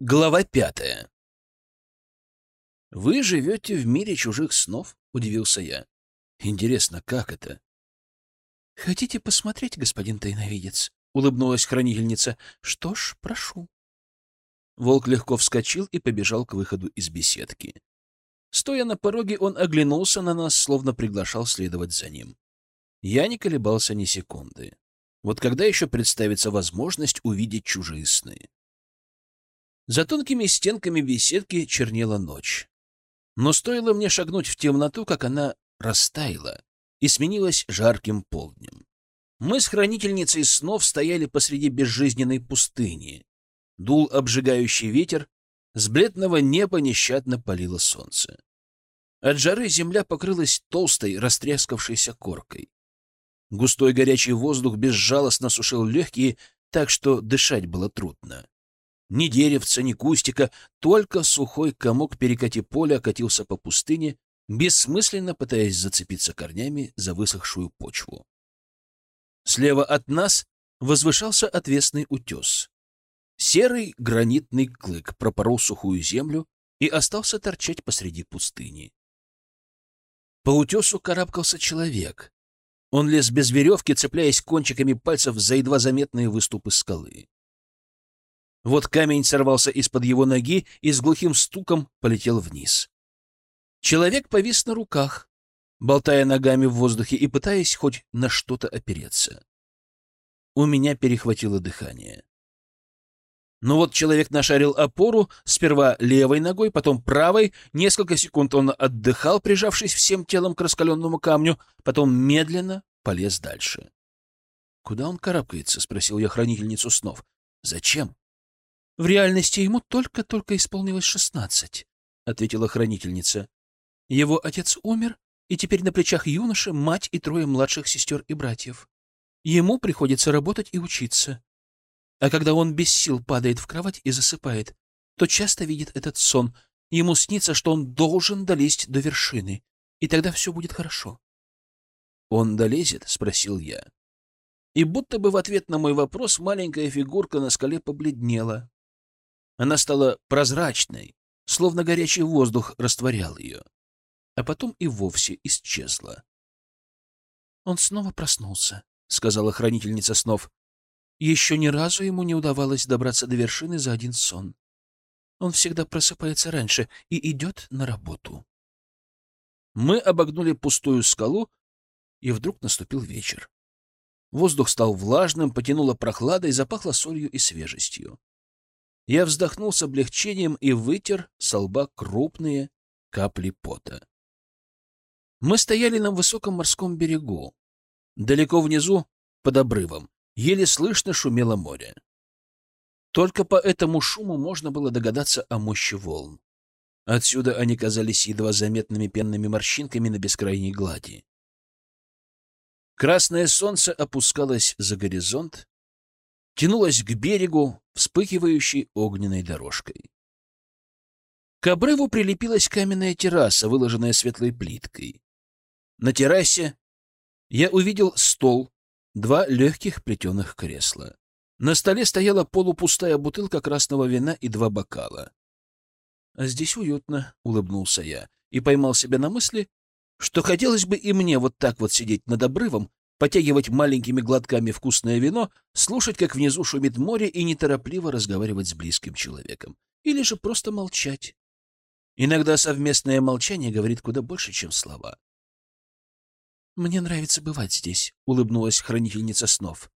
Глава пятая. «Вы живете в мире чужих снов?» — удивился я. «Интересно, как это?» «Хотите посмотреть, господин тайновидец?» — улыбнулась хранительница. «Что ж, прошу». Волк легко вскочил и побежал к выходу из беседки. Стоя на пороге, он оглянулся на нас, словно приглашал следовать за ним. Я не колебался ни секунды. Вот когда еще представится возможность увидеть чужие сны? За тонкими стенками беседки чернела ночь. Но стоило мне шагнуть в темноту, как она растаяла и сменилась жарким полднем. Мы с хранительницей снов стояли посреди безжизненной пустыни. Дул обжигающий ветер, с бледного неба нещадно палило солнце. От жары земля покрылась толстой, растрескавшейся коркой. Густой горячий воздух безжалостно сушил легкие, так что дышать было трудно. Ни деревца, ни кустика, только сухой комок перекати поля катился по пустыне, бессмысленно пытаясь зацепиться корнями за высохшую почву. Слева от нас возвышался отвесный утес. Серый гранитный клык пропорол сухую землю и остался торчать посреди пустыни. По утесу карабкался человек. Он лез без веревки, цепляясь кончиками пальцев за едва заметные выступы скалы. Вот камень сорвался из-под его ноги и с глухим стуком полетел вниз. Человек повис на руках, болтая ногами в воздухе и пытаясь хоть на что-то опереться. У меня перехватило дыхание. Но вот человек нашарил опору, сперва левой ногой, потом правой. Несколько секунд он отдыхал, прижавшись всем телом к раскаленному камню, потом медленно полез дальше. «Куда он карабкается?» — спросил я хранительницу снов. «Зачем?» В реальности ему только-только исполнилось шестнадцать, — ответила хранительница. Его отец умер, и теперь на плечах юноши мать и трое младших сестер и братьев. Ему приходится работать и учиться. А когда он без сил падает в кровать и засыпает, то часто видит этот сон. Ему снится, что он должен долезть до вершины, и тогда все будет хорошо. «Он долезет?» — спросил я. И будто бы в ответ на мой вопрос маленькая фигурка на скале побледнела. Она стала прозрачной, словно горячий воздух растворял ее, а потом и вовсе исчезла. «Он снова проснулся», — сказала хранительница снов. «Еще ни разу ему не удавалось добраться до вершины за один сон. Он всегда просыпается раньше и идет на работу». Мы обогнули пустую скалу, и вдруг наступил вечер. Воздух стал влажным, потянуло прохладой, запахло солью и свежестью. Я вздохнул с облегчением и вытер со лба крупные капли пота. Мы стояли на высоком морском берегу. Далеко внизу, под обрывом, еле слышно шумело море. Только по этому шуму можно было догадаться о мощи волн. Отсюда они казались едва заметными пенными морщинками на бескрайней глади. Красное солнце опускалось за горизонт, тянулась к берегу, вспыхивающей огненной дорожкой. К обрыву прилепилась каменная терраса, выложенная светлой плиткой. На террасе я увидел стол, два легких плетеных кресла. На столе стояла полупустая бутылка красного вина и два бокала. «А здесь уютно», — улыбнулся я и поймал себя на мысли, что хотелось бы и мне вот так вот сидеть над обрывом потягивать маленькими глотками вкусное вино, слушать, как внизу шумит море, и неторопливо разговаривать с близким человеком. Или же просто молчать. Иногда совместное молчание говорит куда больше, чем слова. «Мне нравится бывать здесь», — улыбнулась хранительница снов.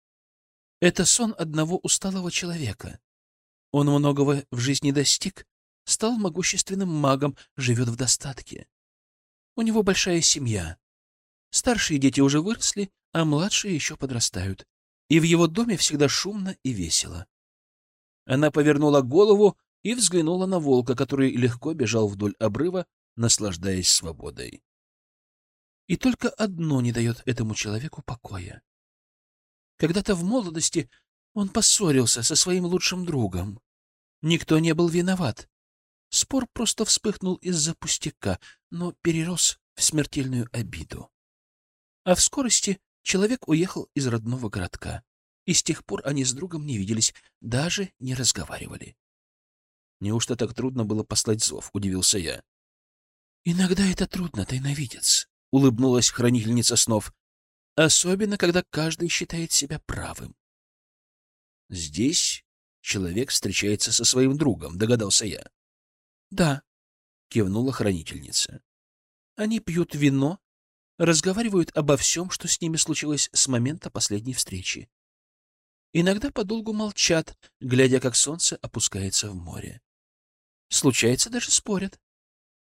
«Это сон одного усталого человека. Он многого в жизни достиг, стал могущественным магом, живет в достатке. У него большая семья. Старшие дети уже выросли, а младшие еще подрастают. И в его доме всегда шумно и весело. Она повернула голову и взглянула на волка, который легко бежал вдоль обрыва, наслаждаясь свободой. И только одно не дает этому человеку покоя. Когда-то в молодости он поссорился со своим лучшим другом. Никто не был виноват. Спор просто вспыхнул из-за пустяка, но перерос в смертельную обиду. А в скорости человек уехал из родного городка, и с тех пор они с другом не виделись, даже не разговаривали. Неужто так трудно было послать зов? Удивился я. Иногда это трудно, тайновидец, улыбнулась хранительница снов. Особенно, когда каждый считает себя правым. Здесь человек встречается со своим другом, догадался я. Да, кивнула хранительница. Они пьют вино, разговаривают обо всем, что с ними случилось с момента последней встречи. Иногда подолгу молчат, глядя, как солнце опускается в море. Случается, даже спорят,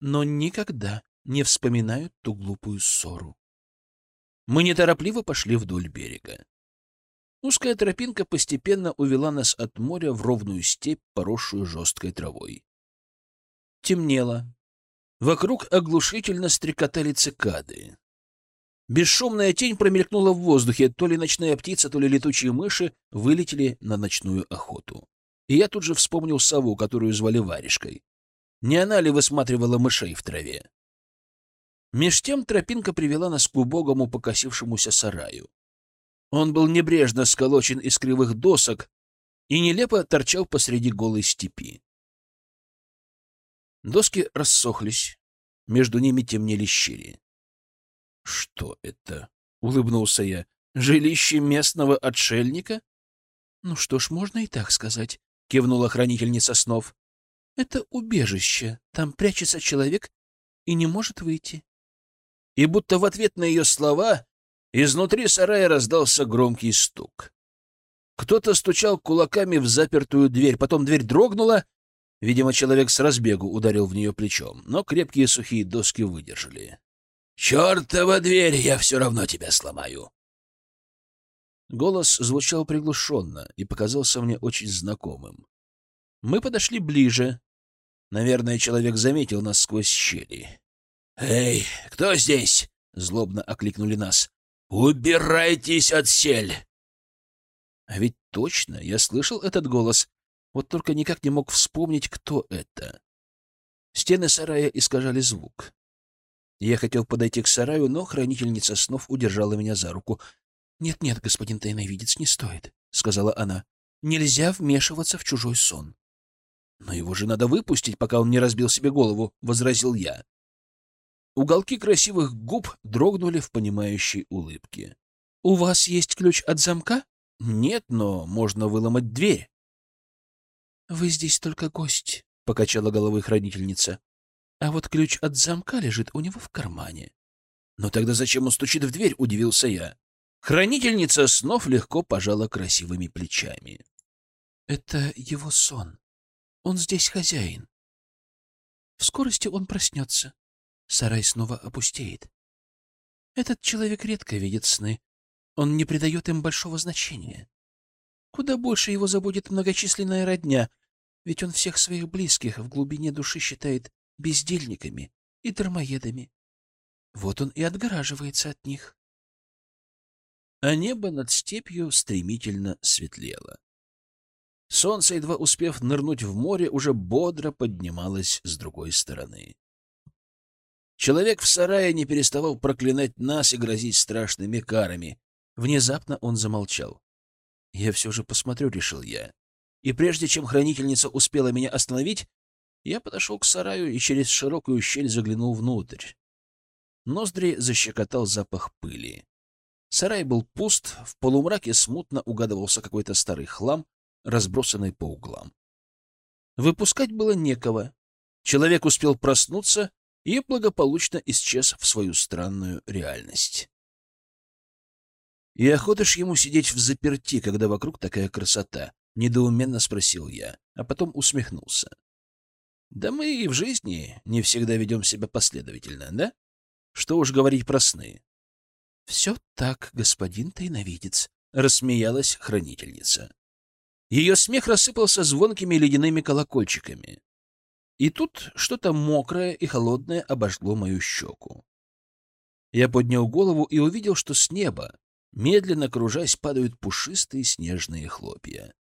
но никогда не вспоминают ту глупую ссору. Мы неторопливо пошли вдоль берега. Узкая тропинка постепенно увела нас от моря в ровную степь, поросшую жесткой травой. Темнело. Вокруг оглушительно стрекотали цикады. Бесшумная тень промелькнула в воздухе, то ли ночная птица, то ли летучие мыши вылетели на ночную охоту. И я тут же вспомнил сову, которую звали Варежкой. Не она ли высматривала мышей в траве? Меж тем тропинка привела нас к убогому покосившемуся сараю. Он был небрежно сколочен из кривых досок и нелепо торчал посреди голой степи. Доски рассохлись, между ними темнели щели. — Что это? — улыбнулся я. — Жилище местного отшельника? — Ну что ж, можно и так сказать, — кивнула хранительница снов. — Это убежище. Там прячется человек и не может выйти. И будто в ответ на ее слова изнутри сарая раздался громкий стук. Кто-то стучал кулаками в запертую дверь, потом дверь дрогнула. Видимо, человек с разбегу ударил в нее плечом, но крепкие сухие доски выдержали. «Чертова дверь, я все равно тебя сломаю!» Голос звучал приглушенно и показался мне очень знакомым. Мы подошли ближе. Наверное, человек заметил нас сквозь щели. «Эй, кто здесь?» — злобно окликнули нас. «Убирайтесь от сель!» А ведь точно, я слышал этот голос, вот только никак не мог вспомнить, кто это. Стены сарая искажали звук. Я хотел подойти к сараю, но хранительница снов удержала меня за руку. «Нет-нет, господин тайновидец, не стоит», — сказала она. «Нельзя вмешиваться в чужой сон». «Но его же надо выпустить, пока он не разбил себе голову», — возразил я. Уголки красивых губ дрогнули в понимающей улыбке. «У вас есть ключ от замка?» «Нет, но можно выломать дверь». «Вы здесь только гость», — покачала головой хранительница. А вот ключ от замка лежит у него в кармане. Но тогда зачем он стучит в дверь, удивился я. Хранительница снов легко пожала красивыми плечами. Это его сон. Он здесь хозяин. В скорости он проснется. Сарай снова опустеет. Этот человек редко видит сны. Он не придает им большого значения. Куда больше его заботит многочисленная родня, ведь он всех своих близких в глубине души считает бездельниками и дармоедами. Вот он и отгораживается от них. А небо над степью стремительно светлело. Солнце, едва успев нырнуть в море, уже бодро поднималось с другой стороны. Человек в сарае не переставал проклинать нас и грозить страшными карами. Внезапно он замолчал. «Я все же посмотрю», — решил я. И прежде чем хранительница успела меня остановить, я подошел к сараю и через широкую щель заглянул внутрь. Ноздри защекотал запах пыли. Сарай был пуст, в полумраке смутно угадывался какой-то старый хлам, разбросанный по углам. Выпускать было некого. Человек успел проснуться и благополучно исчез в свою странную реальность. «И охота ж ему сидеть в заперти, когда вокруг такая красота?» — недоуменно спросил я, а потом усмехнулся. Да мы и в жизни не всегда ведем себя последовательно, да? Что уж говорить про сны. — Все так, господин тайновидец, — рассмеялась хранительница. Ее смех рассыпался звонкими ледяными колокольчиками. И тут что-то мокрое и холодное обожгло мою щеку. Я поднял голову и увидел, что с неба, медленно кружась, падают пушистые снежные хлопья.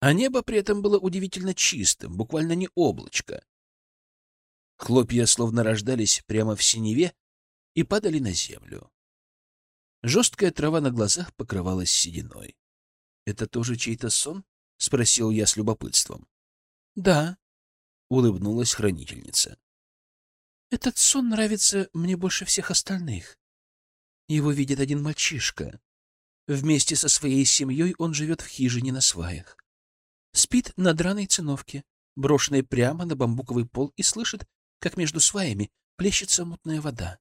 А небо при этом было удивительно чистым, буквально не облачко. Хлопья словно рождались прямо в синеве и падали на землю. Жесткая трава на глазах покрывалась сединой. — Это тоже чей-то сон? — спросил я с любопытством. — Да, — улыбнулась хранительница. «Этот сон нравится мне больше всех остальных. Его видит один мальчишка. Вместе со своей семьей он живет в хижине на сваях. Спит на драной циновке, брошенной прямо на бамбуковый пол, и слышит, как между сваями плещется мутная вода.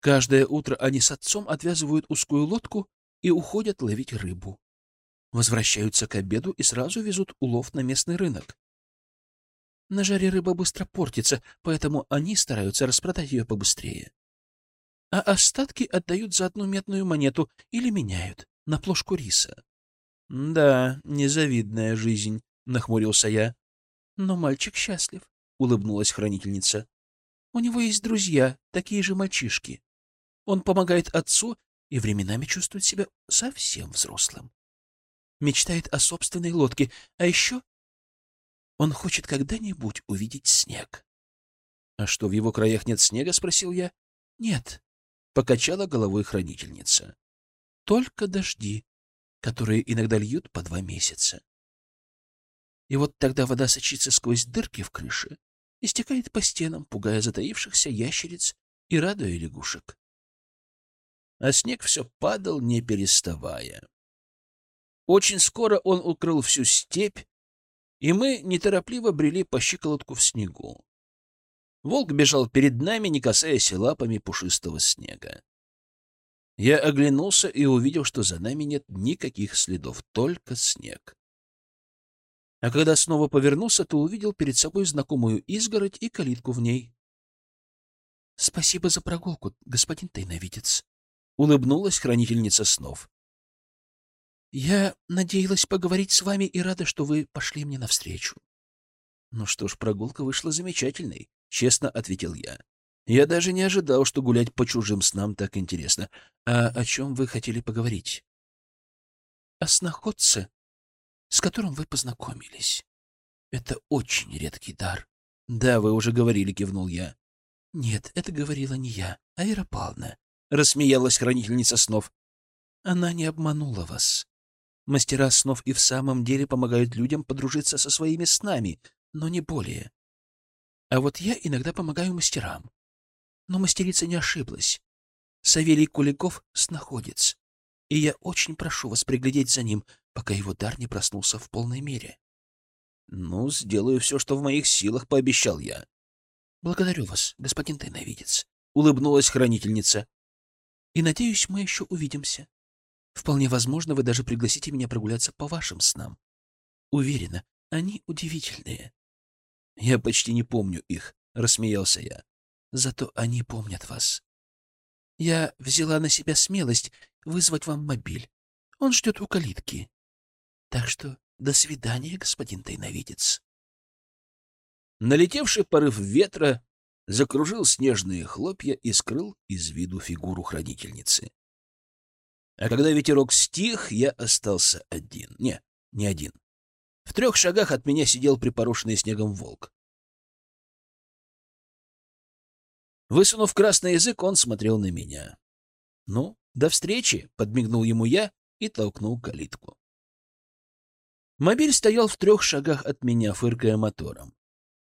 Каждое утро они с отцом отвязывают узкую лодку и уходят ловить рыбу. Возвращаются к обеду и сразу везут улов на местный рынок. На жаре рыба быстро портится, поэтому они стараются распродать ее побыстрее. А остатки отдают за одну медную монету или меняют на плошку риса. — Да, незавидная жизнь, — нахмурился я. — Но мальчик счастлив, — улыбнулась хранительница. — У него есть друзья, такие же мальчишки. Он помогает отцу и временами чувствует себя совсем взрослым мечтает о собственной лодке, а еще он хочет когда-нибудь увидеть снег. — А что, в его краях нет снега? — спросил я. — Нет, — покачала головой хранительница. — Только дожди, которые иногда льют по два месяца. И вот тогда вода сочится сквозь дырки в крыше и стекает по стенам, пугая затаившихся ящериц и радуя лягушек. А снег все падал, не переставая. Очень скоро он укрыл всю степь, и мы неторопливо брели по щиколотку в снегу. Волк бежал перед нами, не касаясь лапами пушистого снега. Я оглянулся и увидел, что за нами нет никаких следов, только снег. А когда снова повернулся, то увидел перед собой знакомую изгородь и калитку в ней. — Спасибо за прогулку, господин тайновидец, — улыбнулась хранительница снов. Я надеялась поговорить с вами и рада, что вы пошли мне навстречу. Ну что ж, прогулка вышла замечательной, честно ответил я. Я даже не ожидал, что гулять по чужим снам так интересно. А о чем вы хотели поговорить? О сноходце, с которым вы познакомились. Это очень редкий дар. Да, вы уже говорили, кивнул я. Нет, это говорила не я, а Ира. Рассмеялась хранительница снов. Она не обманула вас. Мастера снов и в самом деле помогают людям подружиться со своими снами, но не более. А вот я иногда помогаю мастерам. Но мастерица не ошиблась. Савелий Куликов — снаходец, и я очень прошу вас приглядеть за ним, пока его дар не проснулся в полной мере. — Ну, сделаю все, что в моих силах, — пообещал я. — Благодарю вас, господин тайновидец, — улыбнулась хранительница. — И надеюсь, мы еще увидимся. Вполне возможно, вы даже пригласите меня прогуляться по вашим снам. Уверена, они удивительные. Я почти не помню их, рассмеялся я. Зато они помнят вас. Я взяла на себя смелость вызвать вам мобиль. Он ждет у калитки. Так что до свидания, господин тайновидец. Налетевший порыв ветра закружил снежные хлопья и скрыл из виду фигуру хранительницы. А когда ветерок стих, я остался один. Не, не один. В трех шагах от меня сидел припорошенный снегом волк. Высунув красный язык, он смотрел на меня. «Ну, до встречи!» — подмигнул ему я и толкнул калитку. Мобиль стоял в трех шагах от меня, фыркая мотором.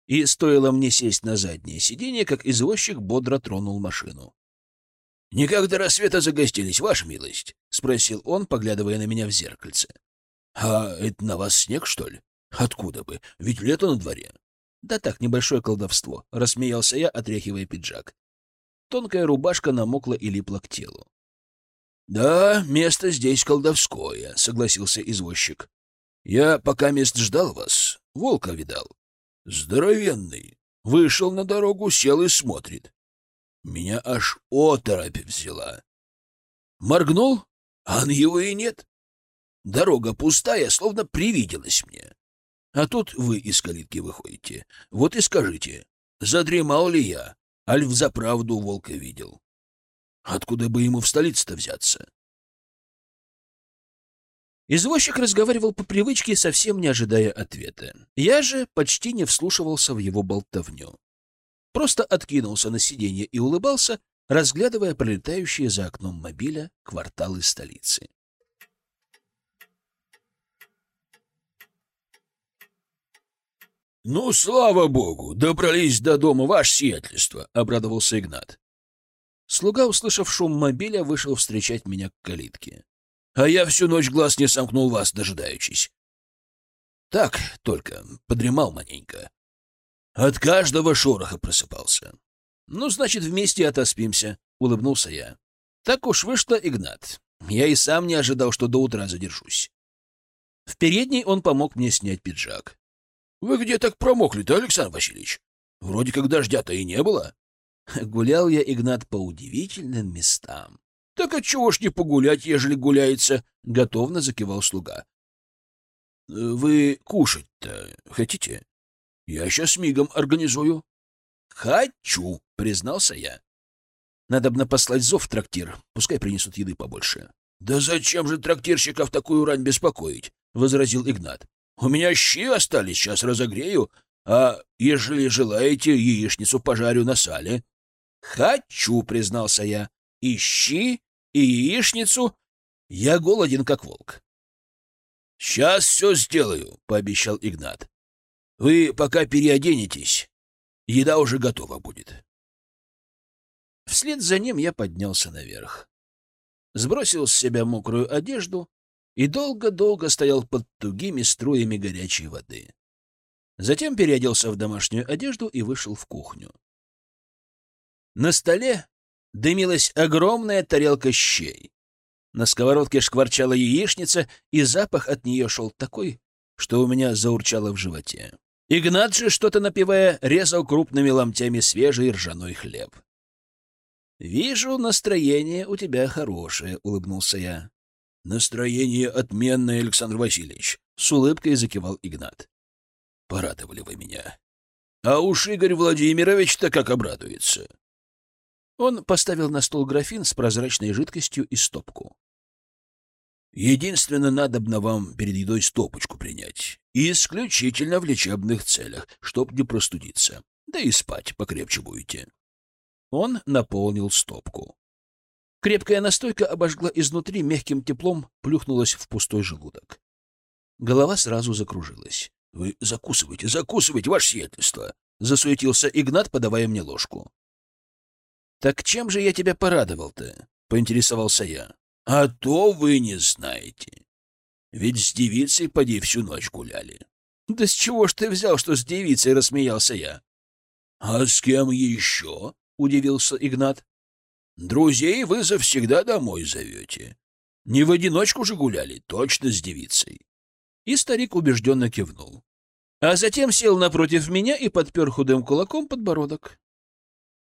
И стоило мне сесть на заднее сиденье, как извозчик бодро тронул машину. — Никак до рассвета загостились, ваша милость? — спросил он, поглядывая на меня в зеркальце. — А это на вас снег, что ли? Откуда бы? Ведь лето на дворе. — Да так, небольшое колдовство, — рассмеялся я, отряхивая пиджак. Тонкая рубашка намокла и липла к телу. — Да, место здесь колдовское, — согласился извозчик. — Я пока мест ждал вас, волка видал. Здоровенный. Вышел на дорогу, сел и смотрит. Меня аж оторопь взяла. Моргнул, а его и нет. Дорога пустая, словно привиделась мне. А тут вы из калитки выходите. Вот и скажите, задремал ли я, аль взаправду волка видел? Откуда бы ему в столице-то взяться? Извозчик разговаривал по привычке, совсем не ожидая ответа. Я же почти не вслушивался в его болтовню просто откинулся на сиденье и улыбался, разглядывая пролетающие за окном мобиля кварталы столицы. — Ну, слава богу, добрались до дома, ваше сиятельство, — обрадовался Игнат. Слуга, услышав шум мобиля, вышел встречать меня к калитке. — А я всю ночь глаз не сомкнул вас, дожидаючись. Так только подремал маленько. От каждого шороха просыпался. — Ну, значит, вместе отоспимся, — улыбнулся я. Так уж вышло, Игнат. Я и сам не ожидал, что до утра задержусь. В передней он помог мне снять пиджак. — Вы где так промокли-то, Александр Васильевич? Вроде как дождя-то и не было. Гулял я, Игнат, по удивительным местам. — Так отчего ж не погулять, ежели гуляется? — готовно закивал слуга. — Вы кушать-то хотите? Я сейчас мигом организую. — Хочу, — признался я. Надо бы послать зов в трактир, пускай принесут еды побольше. — Да зачем же трактирщика в такую рань беспокоить? — возразил Игнат. — У меня щи остались, сейчас разогрею, а ежели желаете, яичницу пожарю на сале. — Хочу, — признался я, — и щи, и яичницу. Я голоден, как волк. — Сейчас все сделаю, — пообещал Игнат. — Вы пока переоденетесь, еда уже готова будет. Вслед за ним я поднялся наверх. Сбросил с себя мокрую одежду и долго-долго стоял под тугими струями горячей воды. Затем переоделся в домашнюю одежду и вышел в кухню. На столе дымилась огромная тарелка щей. На сковородке шкварчала яичница, и запах от нее шел такой, что у меня заурчало в животе. Игнат же, что-то напивая, резал крупными ломтями свежий ржаной хлеб. «Вижу, настроение у тебя хорошее», — улыбнулся я. «Настроение отменное, Александр Васильевич», — с улыбкой закивал Игнат. «Порадовали вы меня. А уж Игорь Владимирович-то как обрадуется». Он поставил на стол графин с прозрачной жидкостью и стопку. «Единственно, надобно вам перед едой стопочку принять. Исключительно в лечебных целях, чтоб не простудиться. Да и спать покрепче будете». Он наполнил стопку. Крепкая настойка обожгла изнутри, мягким теплом плюхнулась в пустой желудок. Голова сразу закружилась. — Вы закусывайте, закусывайте, ваше сиятельство! — засуетился Игнат, подавая мне ложку. — Так чем же я тебя порадовал-то? — поинтересовался я. — А то вы не знаете. Ведь с девицей поди всю ночь гуляли. — Да с чего ж ты взял, что с девицей рассмеялся я? — А с кем еще? удивился Игнат. Друзей вы завсегда домой зовете. Не в одиночку же гуляли, точно с девицей. И старик убежденно кивнул. А затем сел напротив меня и подпер худым кулаком подбородок.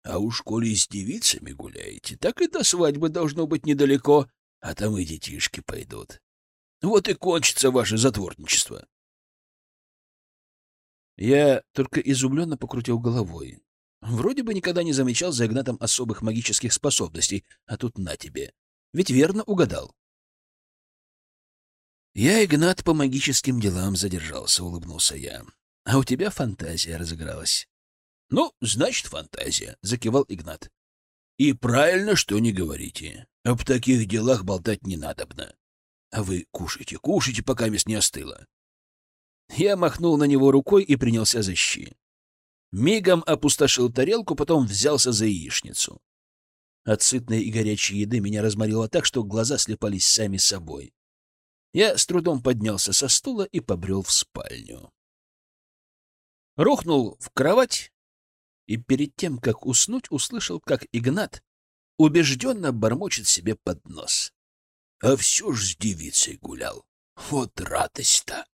А уж коли с девицами гуляете, так и до свадьбы должно быть недалеко, а там и детишки пойдут. Вот и кончится ваше затворничество. Я только изумленно покрутил головой. Вроде бы никогда не замечал за Игнатом особых магических способностей, а тут на тебе. Ведь верно угадал. Я, Игнат, по магическим делам задержался, улыбнулся я. А у тебя фантазия разыгралась. Ну, значит, фантазия, закивал Игнат. И правильно, что не говорите. Об таких делах болтать не надобно. А вы кушайте, кушайте, пока мяс не остыло. Я махнул на него рукой и принялся за щи. Мигом опустошил тарелку, потом взялся за яичницу. От сытной и горячей еды меня разморило так, что глаза слепались сами собой. Я с трудом поднялся со стула и побрел в спальню. Рухнул в кровать и перед тем, как уснуть, услышал, как Игнат убежденно бормочет себе под нос. А все ж с девицей гулял. Вот радость-то!